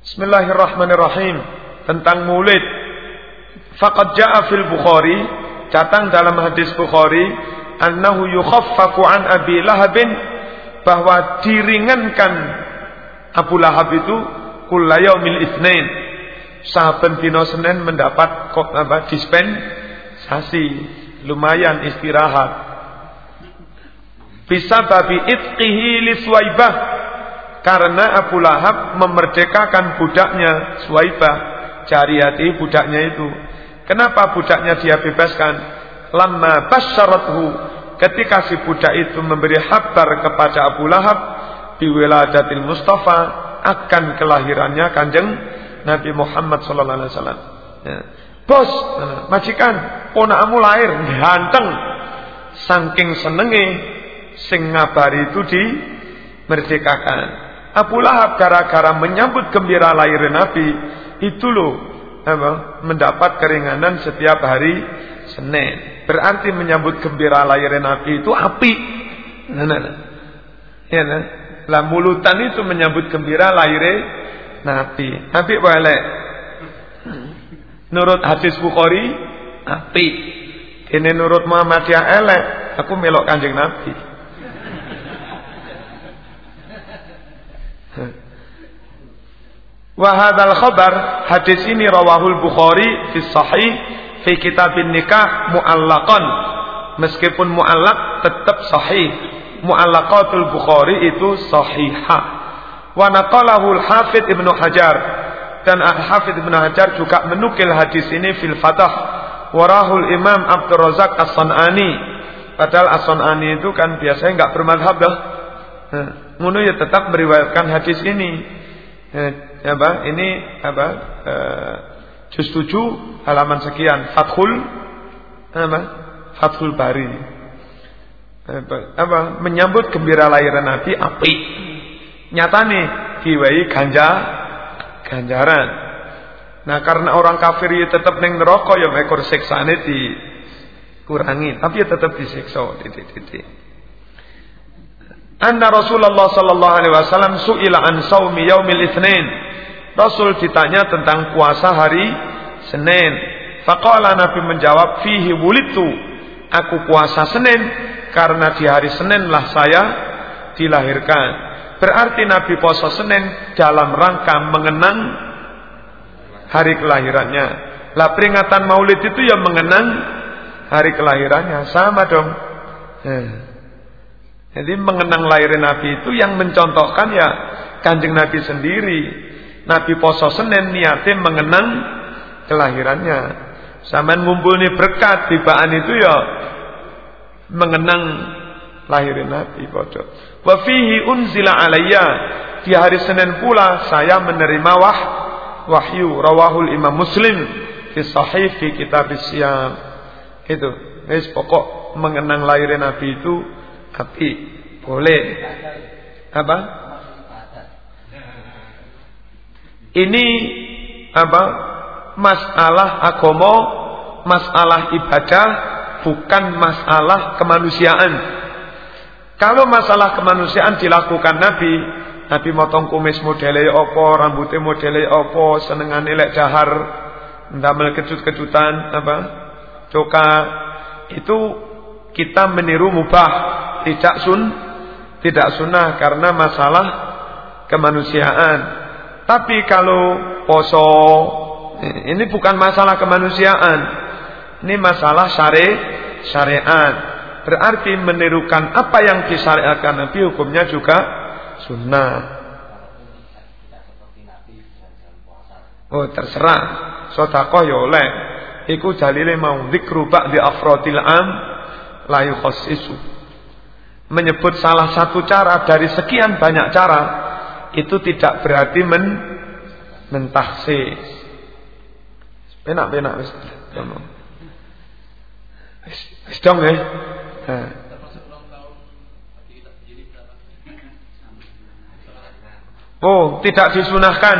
Bismillahirrahmanirrahim tentang Maulid. Faqad jaa fil Bukhari, datang dalam hadis Bukhari, annahu yukhaffafu an Abi Lahabin bahwa diringankan Abu Lahab itu kullayaumil itsnain saben dina Senin mendapat kok apa dispensasi, lumayan istirahat. Bisa babi itqihi li Suwaibah karena Abu Lahab memerdekakan budaknya Suwaibah, jariyati budaknya itu. Kenapa budaknya dia bebaskan? Lama basyarathu ketika si budak itu memberi kabar kepada Abu Lahab biwiladatil Mustafa akan kelahirannya kanjeng Nabi Muhammad sallallahu alaihi wasallam. Ya. Bos, majikan, ponakmu lahir ganteng. Saking senenge sing ngabari itu di merdekakan. Abu Lahab gara-gara menyambut gembira lahir Nabi itu loh apa, mendapat keringanan setiap hari Senin. Berarti menyambut gembira lahir Nabi itu api. Nah, nah, nah. Ya, nah. Lah mulutan itu menyambut gembira lahir Nabi. Nabi boleh. Nurut hadis Bukhari, api. Ini nurut Muhammadiyah elek, aku melok Kanjeng Nabi. Wahadal khabar hadis ini rawahul Bukhari fi sahih fi kitabin nikah muallaqan. Meskipun muallak tetap sahih muallaqatul Bukhari itu sahihah. Wa naqalahu al-Hafidz Ibnu Hajar dan Al-Hafidz Ibnu Hajar juga menukil hadis ini fil Fatah. Warahul Imam Abdul Razak As-Sanani. Padahal As-Sanani itu kan biasanya enggak bermadhab dah. Ngono ya tetap meriwayatkan hadis ini apa ini apa eh, juz 7 halaman sekian. Fathul apa Fathul Bari. Apa, apa menyambut gembira lahiran Nabi api nyata nih diwai ganja ganjaran. Nah karena orang kafir ya tetap neng neraka ya ekor siksane dikurangi. Tapi ya tetap disiksa titik-titik Anna Rasulullah sallallahu alaihi wasallam suila an saumi yaumil itsnin. Rasul ditanya tentang puasa hari Senin. Faqala Nabi menjawab fihi wulitu. Aku puasa Senin karena di hari Senin lah saya dilahirkan. Berarti Nabi puasa Senin dalam rangka mengenang hari kelahirannya. Lah peringatan Maulid itu yang mengenang hari kelahirannya sama dong. Eh. Jadi mengenang lahir Nabi itu yang mencontohkan ya kanjeng Nabi sendiri. Nabi poso Senin niatnya mengenang kelahirannya. Sama ngumpul nih berkat tibaan itu ya mengenang lahir Nabi podo. Wa fihi unzila alayya di hari Senin pula saya menerima wah wahyu rawahul Imam Muslim fi sahih fi kitab Siyam. Itu. Guys, pokok mengenang lahir Nabi itu tapi boleh. Apa? Ini apa? Masalah agama, masalah ibadah, bukan masalah kemanusiaan. Kalau masalah kemanusiaan dilakukan Nabi, Nabi motong kumis modele opo, rambutnya modele opo, senengane lek jahar, ndamel kecut-kecutan apa? Coka itu kita meniru mubah, tidak sun, tidak sunnah karena masalah kemanusiaan. Tapi kalau poso ini bukan masalah kemanusiaan. Ini masalah syari syariat. Berarti menirukan apa yang disyariatkan Nabi hukumnya juga sunnah. Oh terserah. Sodakoh ya oleh. Iku dalile mau zikru ba'di afrodil am la yukhassisu. Menyebut salah satu cara dari sekian banyak cara itu tidak berarti men mentahsis. Penak-penak wis. Wis dong ya. Nah. Oh, tidak disunahkan.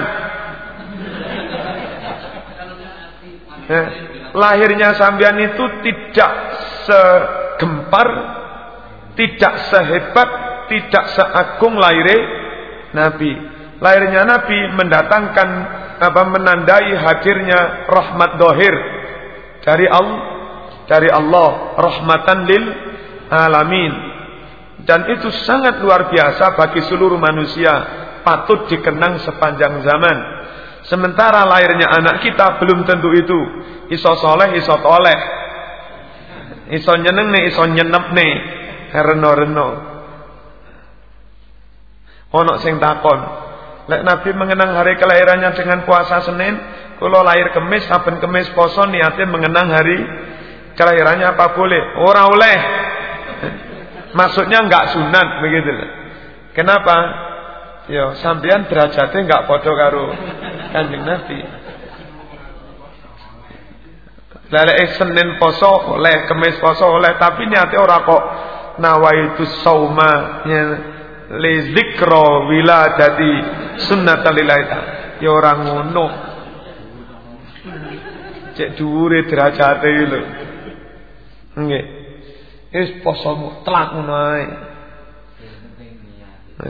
Ya. Lahirnya sambian itu tidak segempar, tidak sehebat, tidak seagung lahirnya Nabi. Lahirnya Nabi mendatangkan apa menandai hadirnya rahmat dohir dari Allah dari Allah rahmatan lil alamin dan itu sangat luar biasa bagi seluruh manusia patut dikenang sepanjang zaman Sementara lahirnya anak kita belum tentu itu. Iso soleh, iso toleh. Iso nyeneng nih, iso nyenep nih. Reno-reno. Ono sing takon. Lek Nabi mengenang hari kelahirannya dengan puasa Senin, kalau lahir kemis, saben kemis poso niatnya mengenang hari kelahirannya apa boleh? Ora oleh. Maksudnya enggak sunat begitu. Kenapa? Ya, sampean derajatnya enggak padha karo Kanjeng Nabi. Lele Senin poso oleh, Kemis poso oleh, tapi niatnya ora kok nawaitu sauma li zikra wiladati lillahi Ya ora ngono. Cek dhuwure derajate lho. Nggih. Wis poso mutlak ngono ae.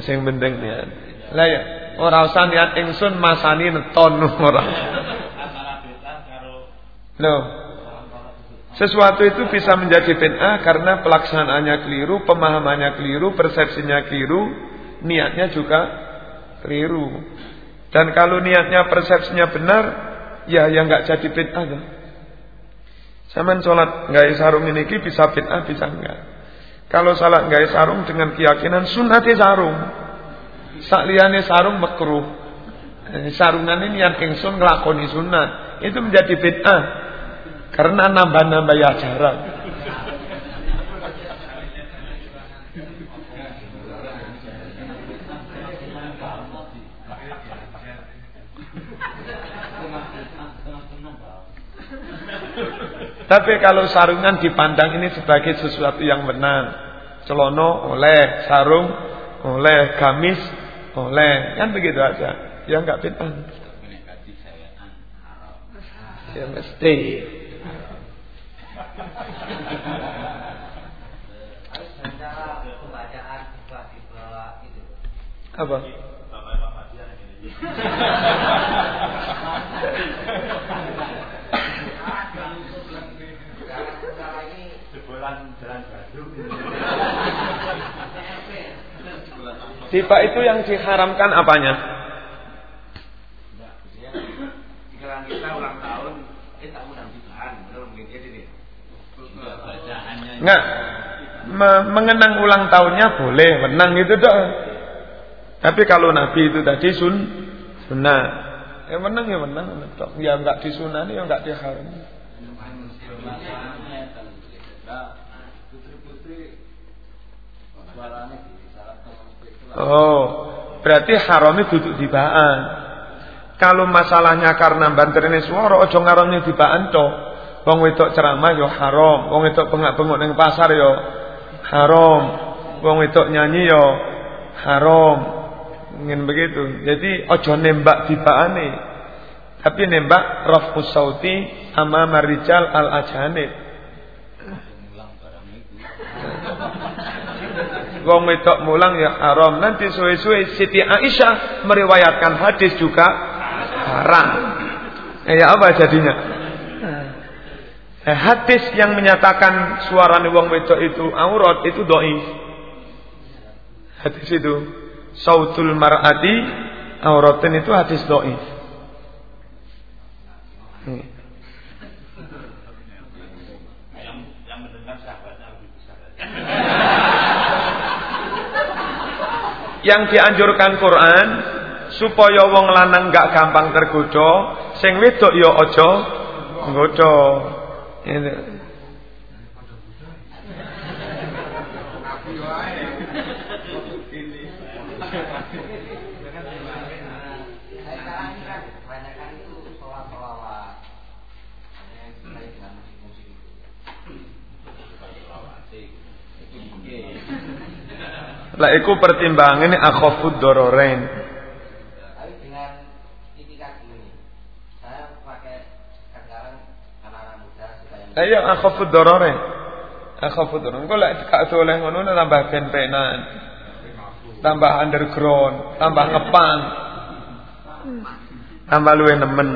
Sing penting niat. Lah ya, ora usah niat ingsun masani neton ora. Loh. Sesuatu itu bisa menjadi bid'ah karena pelaksanaannya keliru, pemahamannya keliru, persepsinya keliru, niatnya juga keliru. Dan kalau niatnya persepsinya benar, ya yang nggak jadi bid'ah tuh. Saman sholat nggak sarung ini bisa bid'ah bisa enggak. Kalau salat nggak sarung dengan keyakinan sunati sarung. Sakliane sarung makruh. Eh, sarungan ini yang ingsun ngelakoni sunat itu menjadi bid'ah karena nambah-nambah ajaran. Tapi kalau sarungan dipandang ini sebagai sesuatu yang benar. Celono oleh, sarung oleh, gamis oleh, kan begitu aja. Ya enggak bid'ah. Ya mesti. Apa? Tiba itu yang diharamkan apanya? kita ulang tahun, kita undang mungkin jadi Enggak. Me mengenang ulang tahunnya boleh, menang itu dong. Tapi kalau Nabi itu tadi sun sunnah. Ya menang ya menang, tok. Ya enggak disunani ya enggak diharam. Oh, berarti haramnya duduk di baan. Kalau masalahnya karena banterine swara aja ngarani di baan tok. Wong wedok ceramah yo haram, wong wedok bengak-bengok ning pasar yo haram, wong wedok nyanyi yo haram. Ingin begitu. Jadi ojo nembak tibaane. Tapi nembak rafus sauti ama marijal al ajanib. Wong wedok mulang ya haram. Nanti suwe-suwe Siti Aisyah meriwayatkan hadis juga haram. Eh, ya apa jadinya? Eh, hadis yang menyatakan suara wong wedok itu aurat itu doi. Hadis itu sautul mar'ati auratin itu hadis doi. Hmm. Yang dianjurkan Quran supaya wong lanang gak gampang tergoda, sing wedok ya aja nggodha. Lah iku pertimbangan akhafud dororain. Ayo akhafud darare. Akhafud darare. Engko lek gak oleh ngono tambah ben-penan. Tambah underground, tambah ngepang. Tambah luwe nemen.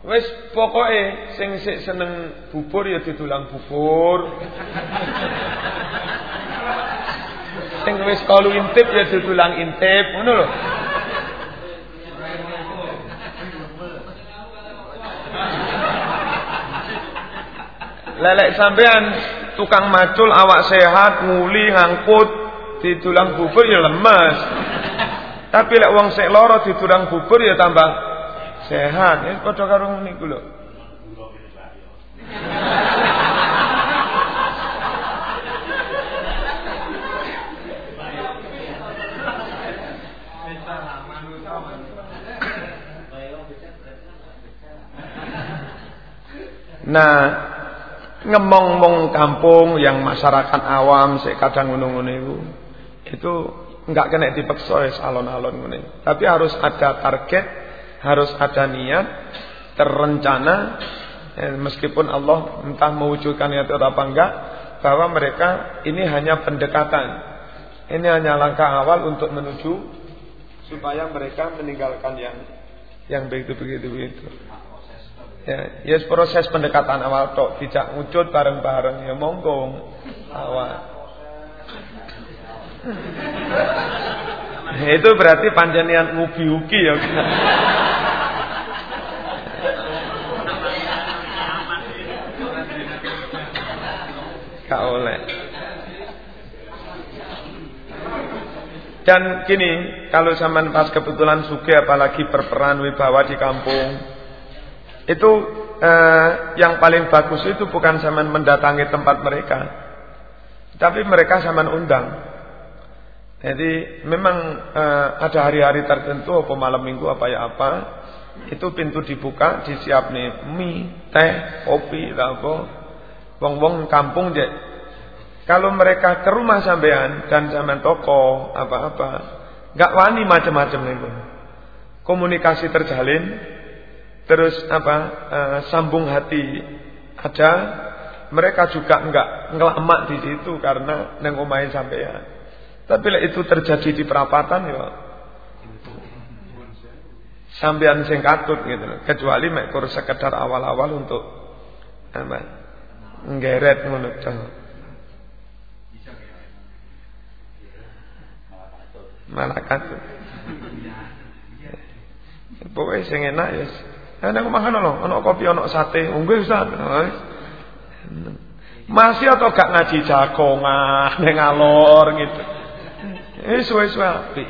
Wis pokoke sing sik seneng bubur ya ditulang bubur. Sing wis kalu intip ya dudulang intip, ngono lho. Lelek sampean tukang macul awak sehat, nguli, ngangkut, didulang bubur ya lemes. Tapi lek wong sik lara didulang bubur ya tambah sehat. Ya padha karo niku lho. Nah, ngemong-mong kampung yang masyarakat awam sik kadang ngono-ngono itu itu enggak kena dipaksa alon-alon ngene. Tapi harus ada target, harus ada niat, terencana eh, meskipun Allah entah mewujudkan itu apa enggak bahwa mereka ini hanya pendekatan. Ini hanya langkah awal untuk menuju supaya mereka meninggalkan yang yang begitu begitu begitu. Ya, ya proses pendekatan awal tok tidak wujud bareng-bareng ya monggo awal. itu berarti panjenian ngubi-uki ya. Gak oleh. Dan gini, kalau zaman pas kebetulan suge apalagi berperan wibawa di kampung, itu eh, yang paling bagus itu bukan zaman mendatangi tempat mereka, tapi mereka zaman undang. Jadi memang eh, ada hari-hari tertentu, apa malam minggu apa ya apa, itu pintu dibuka, disiap nih mie, teh, kopi, apa, Wong-wong kampung je. Kalau mereka ke rumah sampean dan zaman toko apa-apa, nggak wani macam-macam itu. Komunikasi terjalin, terus apa uh, sambung hati ada. Mereka juga nggak ngelamak di situ karena neng omahe sampean. Tapi lah itu terjadi di perapatan ya sampean sing katut gitu Kecuali mek sekedar awal-awal untuk apa? Nggeret ngono Malah katut. Pokoknya sing enak ya. Enak makan lho, ono kopi, ono sate. Nggih Ustaz. Masih atau gak ngaji jagongan ning ngalor gitu. Eh suwe-suwe apik.